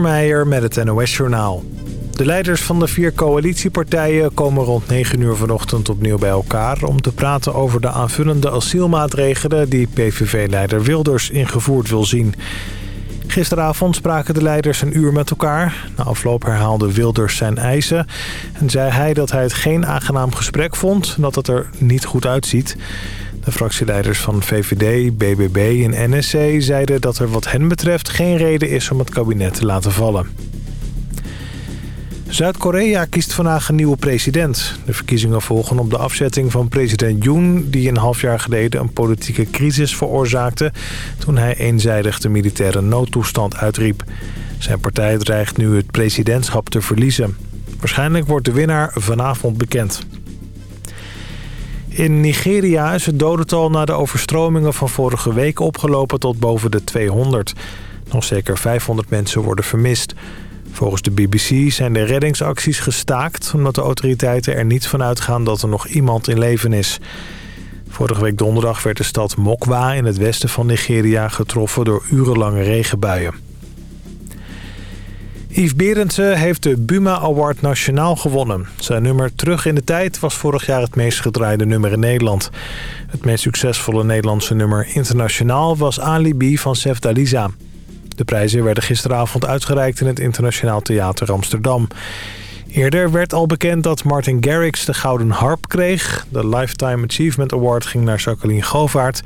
Meijer met het NOS-journaal. De leiders van de vier coalitiepartijen komen rond 9 uur vanochtend opnieuw bij elkaar... om te praten over de aanvullende asielmaatregelen die PVV-leider Wilders ingevoerd wil zien. Gisteravond spraken de leiders een uur met elkaar. Na afloop herhaalde Wilders zijn eisen en zei hij dat hij het geen aangenaam gesprek vond... en dat het er niet goed uitziet... De fractieleiders van VVD, BBB en NSC zeiden dat er wat hen betreft geen reden is om het kabinet te laten vallen. Zuid-Korea kiest vandaag een nieuwe president. De verkiezingen volgen op de afzetting van president Yoon... die een half jaar geleden een politieke crisis veroorzaakte... toen hij eenzijdig de militaire noodtoestand uitriep. Zijn partij dreigt nu het presidentschap te verliezen. Waarschijnlijk wordt de winnaar vanavond bekend. In Nigeria is het dodental na de overstromingen van vorige week opgelopen tot boven de 200. Nog zeker 500 mensen worden vermist. Volgens de BBC zijn de reddingsacties gestaakt... omdat de autoriteiten er niet van uitgaan dat er nog iemand in leven is. Vorige week donderdag werd de stad Mokwa in het westen van Nigeria getroffen door urenlange regenbuien. Yves Berendsen heeft de Buma Award Nationaal gewonnen. Zijn nummer Terug in de Tijd was vorig jaar het meest gedraaide nummer in Nederland. Het meest succesvolle Nederlandse nummer internationaal was Alibi van Sef Dalisa. De prijzen werden gisteravond uitgereikt in het Internationaal Theater Amsterdam. Eerder werd al bekend dat Martin Garrix de Gouden Harp kreeg. De Lifetime Achievement Award ging naar Jacqueline Govaert.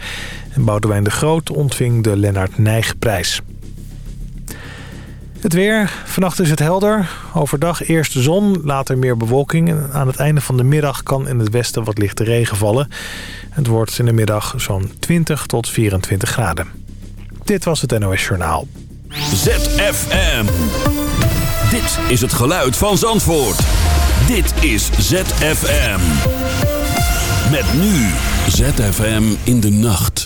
En Boudewijn de Groot ontving de Lennart Nijg-prijs. Het weer. Vannacht is het helder. Overdag eerst zon, later meer bewolking. En aan het einde van de middag kan in het westen wat lichte regen vallen. Het wordt in de middag zo'n 20 tot 24 graden. Dit was het NOS Journaal. ZFM. Dit is het geluid van Zandvoort. Dit is ZFM. Met nu ZFM in de nacht.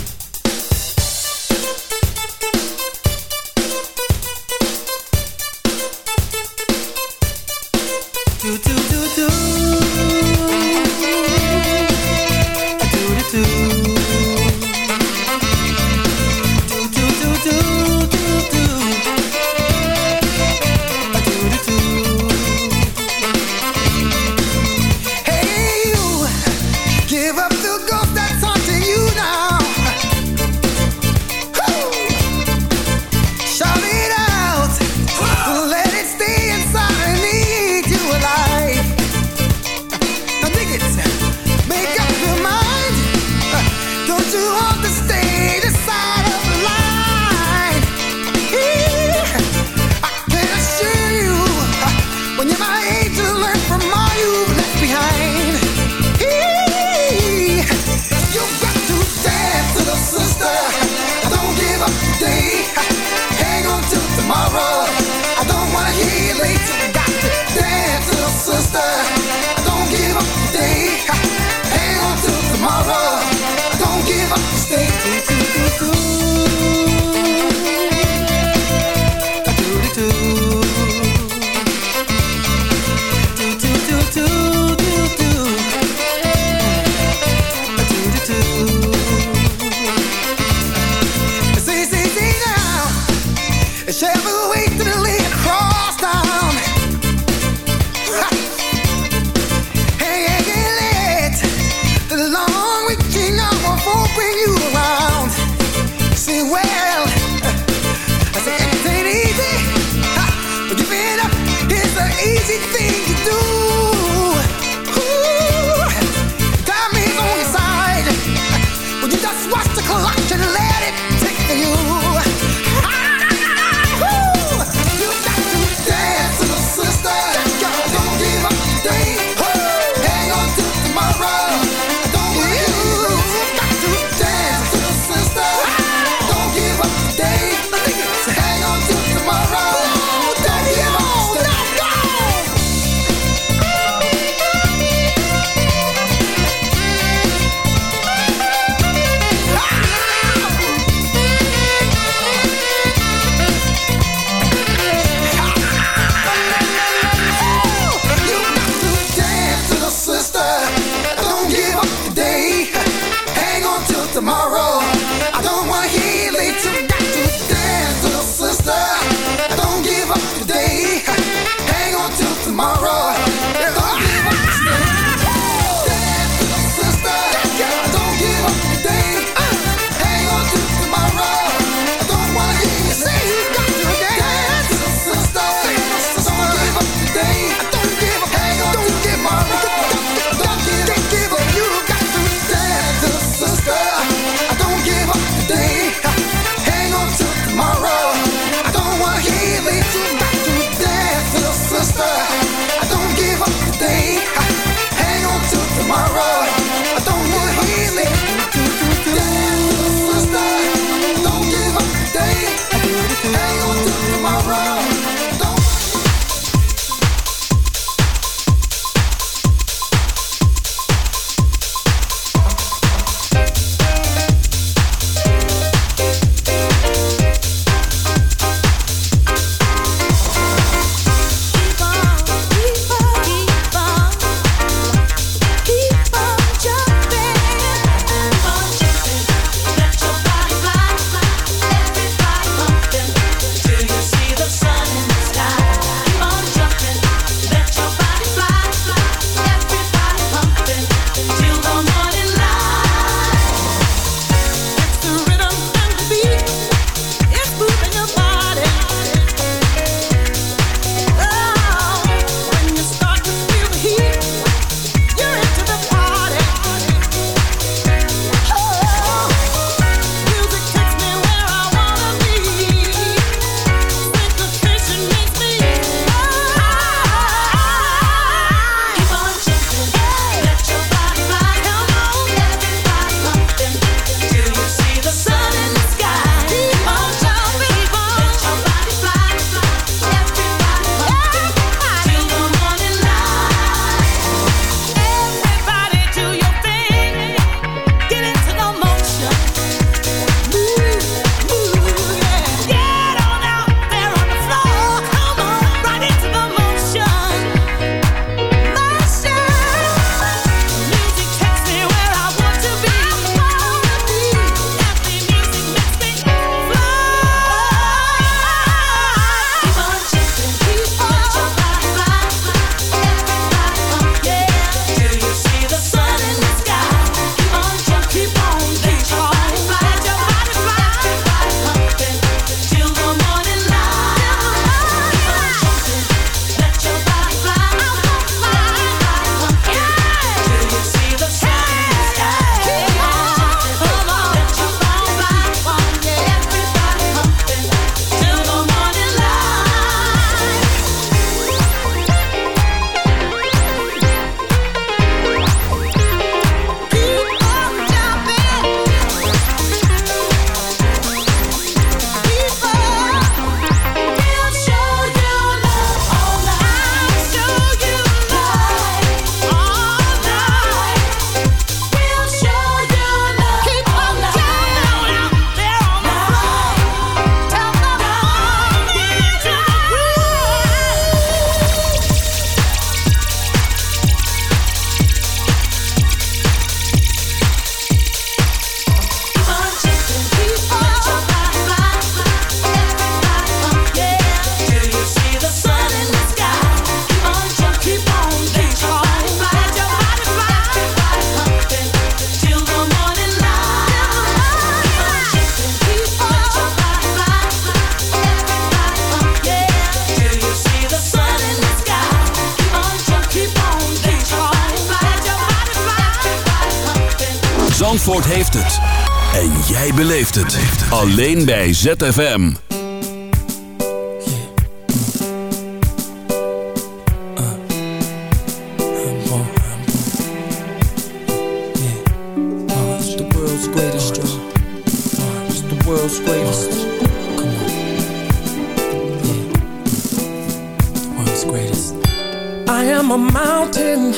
I am a mountain,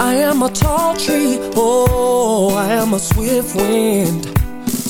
I am a tall tree, oh, I am a swift wind.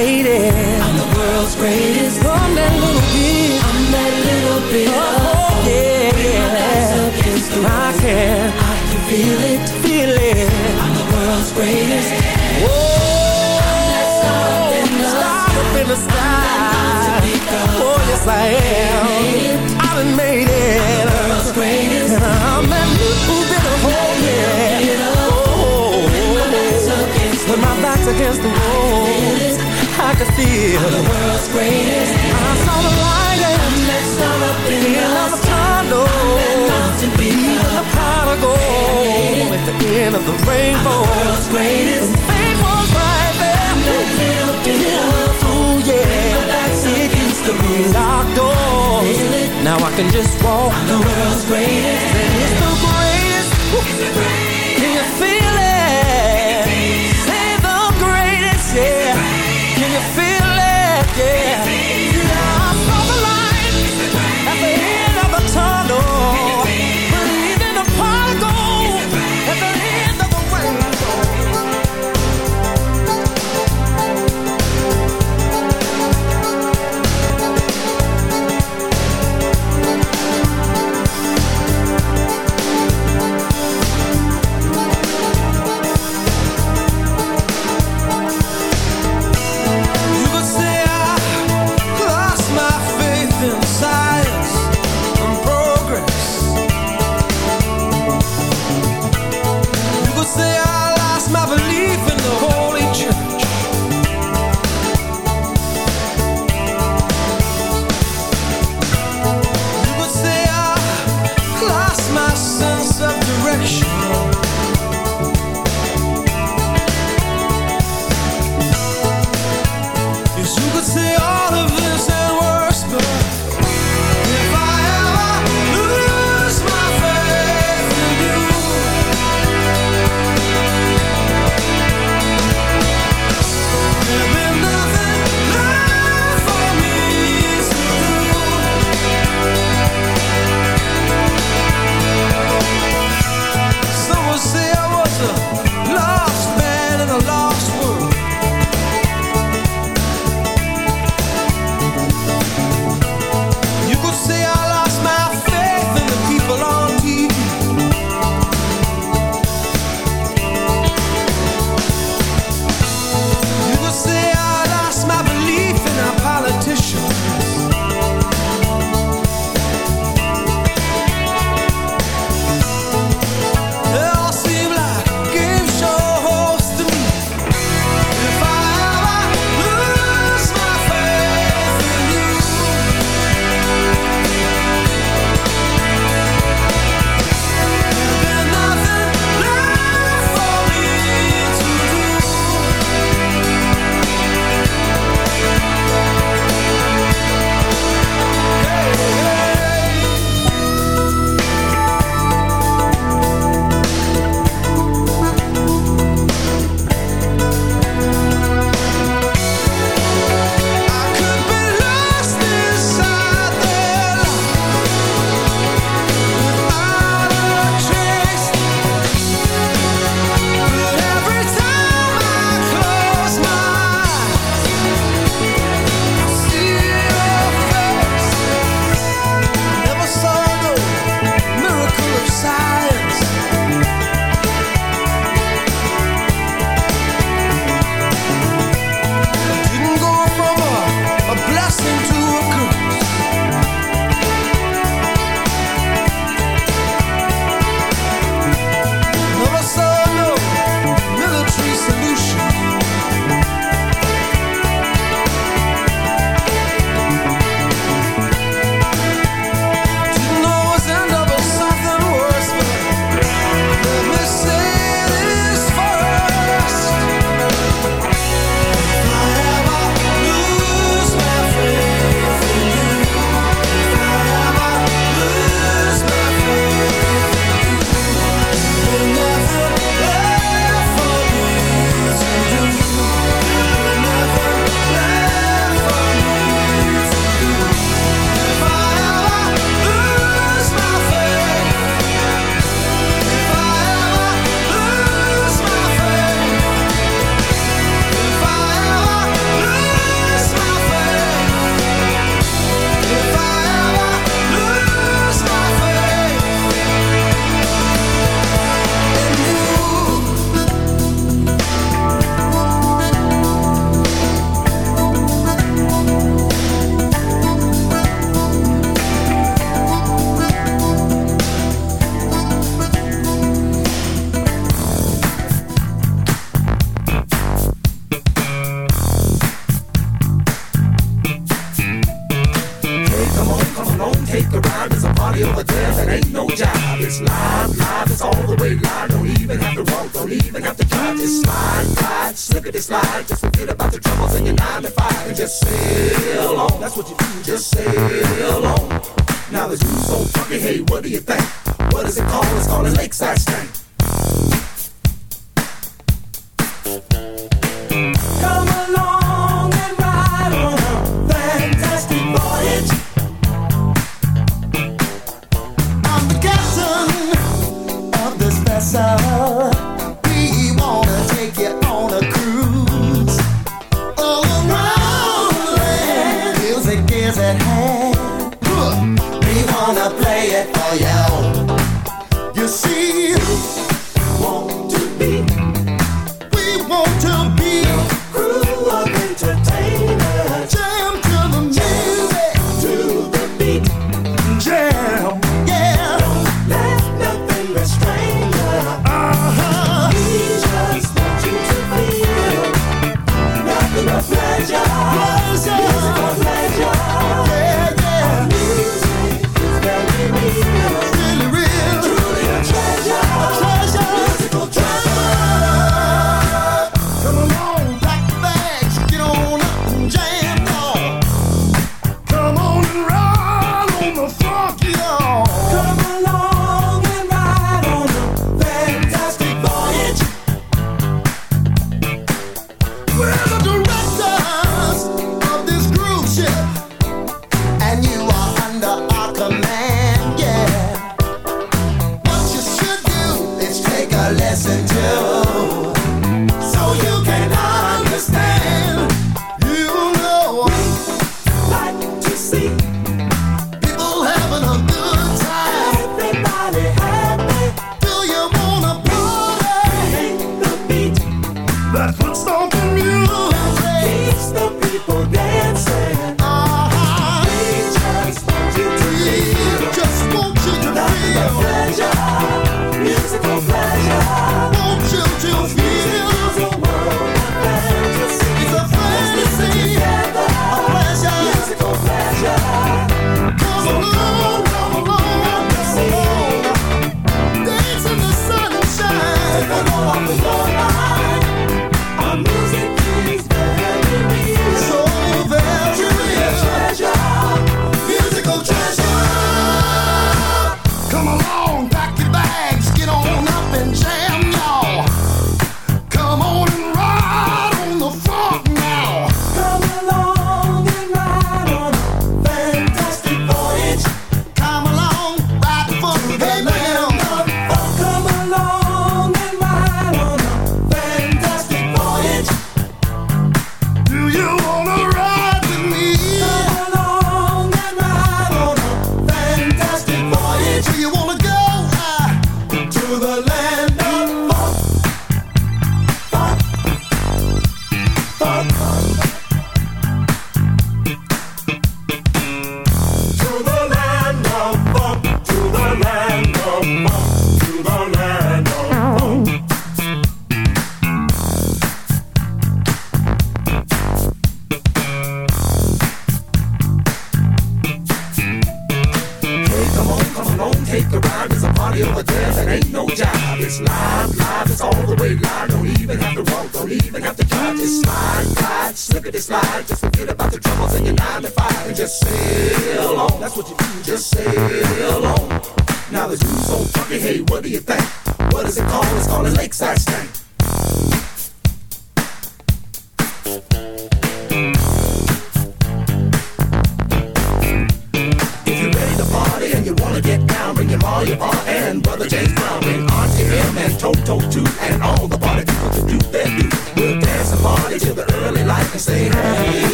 Said I made it. I'm the world's greatest. I'm that little bit. I'm that little bit. Oh, yeah, yeah. I can. I can feel it. Feel it. I'm the world's greatest. Whoa. I'm that star up in the star up in the sky. Oh, yes, I am. I done made it. I'm the world's greatest. I'm that little bit of hope, yeah. Oh, when my back's against the wall could feel I'm the world's greatest. I saw the light and that sun up in the of a. Mountain peak, the gold at the end of the rainbow. I'm the world's greatest. And fame was right there. I'm that little bit of ooh yeah. That's against the locked doors. Now I can just walk. I'm the world's greatest. And it's the greatest.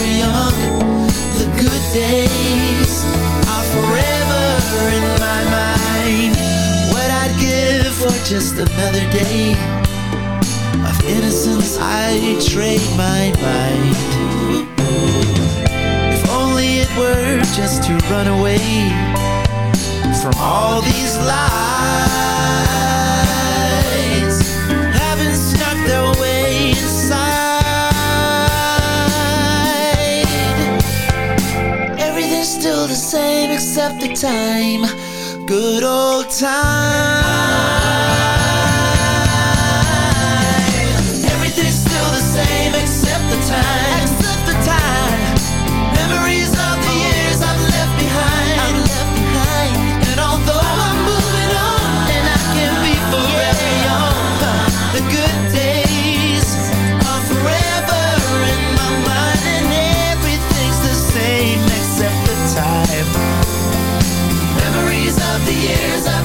we're young. The good days are forever in my mind. What I'd give for just another day Of innocence I'd trade my mind. If only it were just to run away From all these lies. still the same except the time. Good old time. the years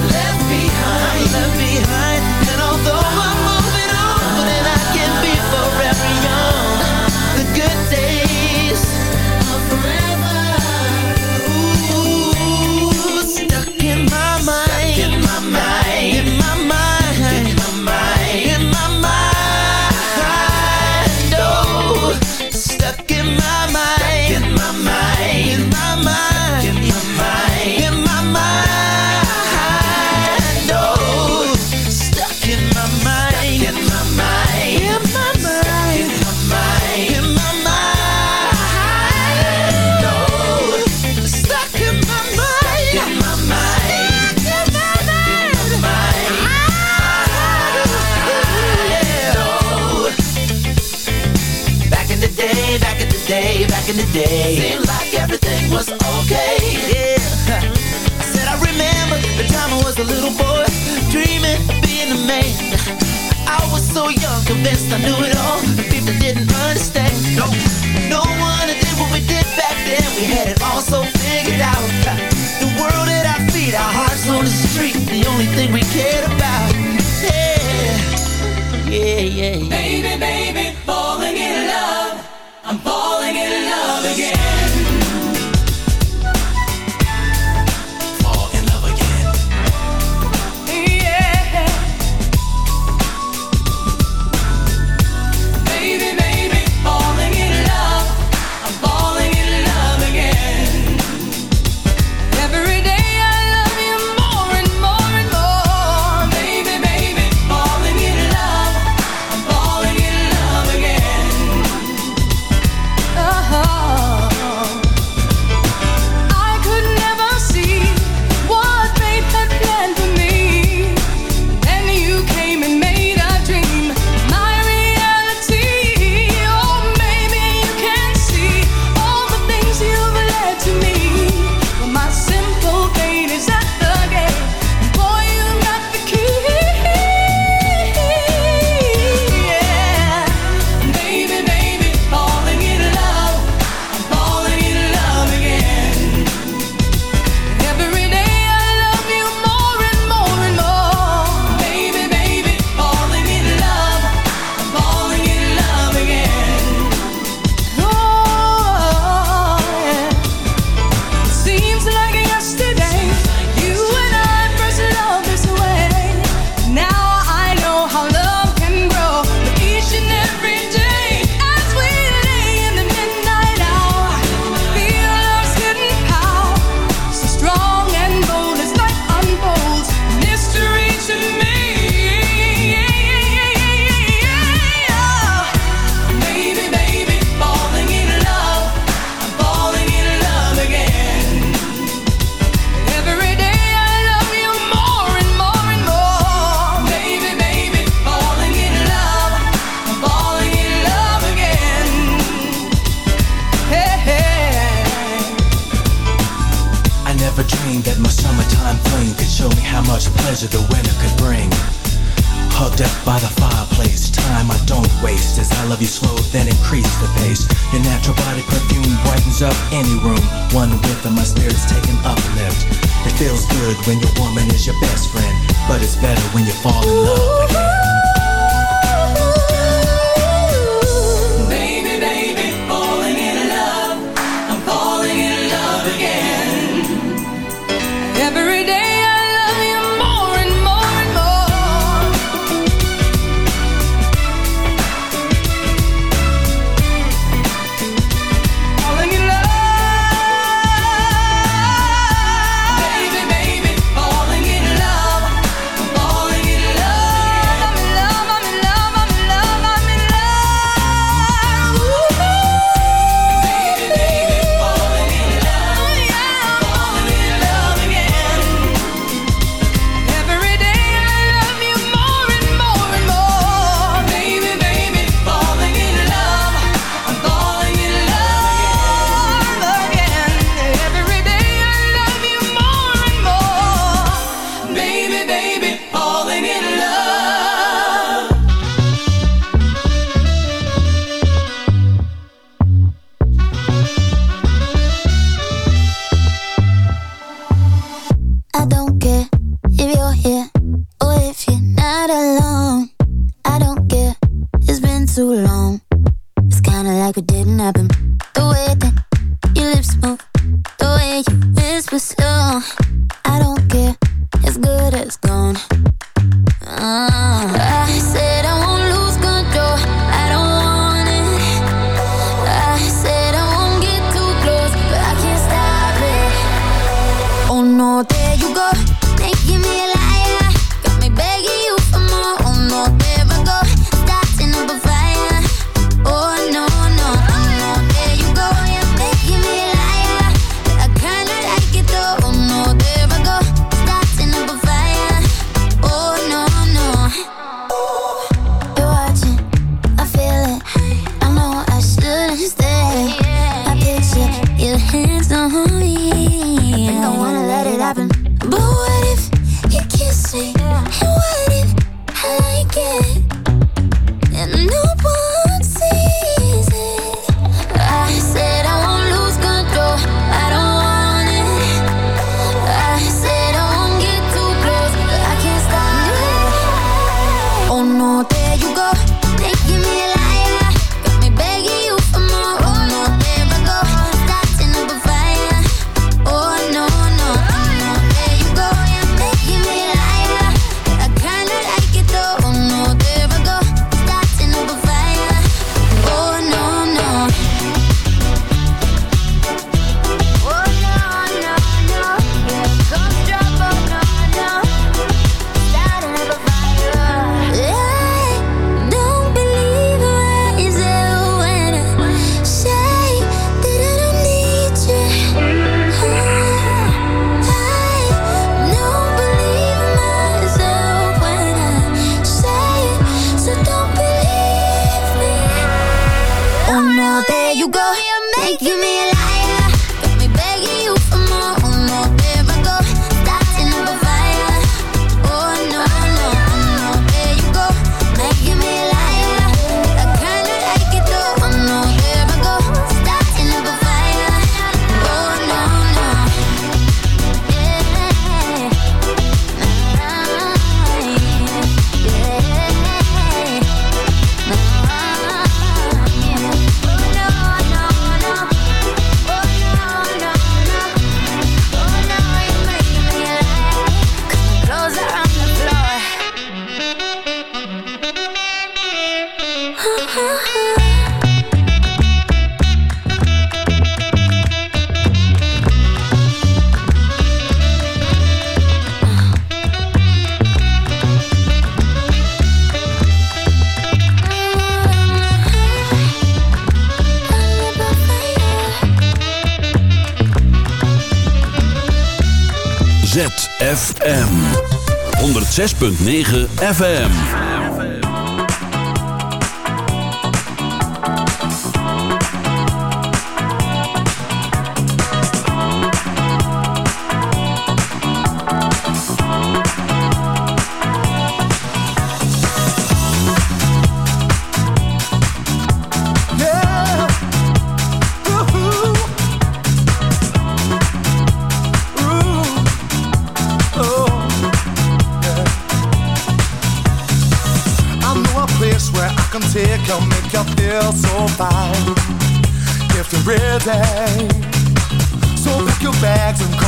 106.9 FM.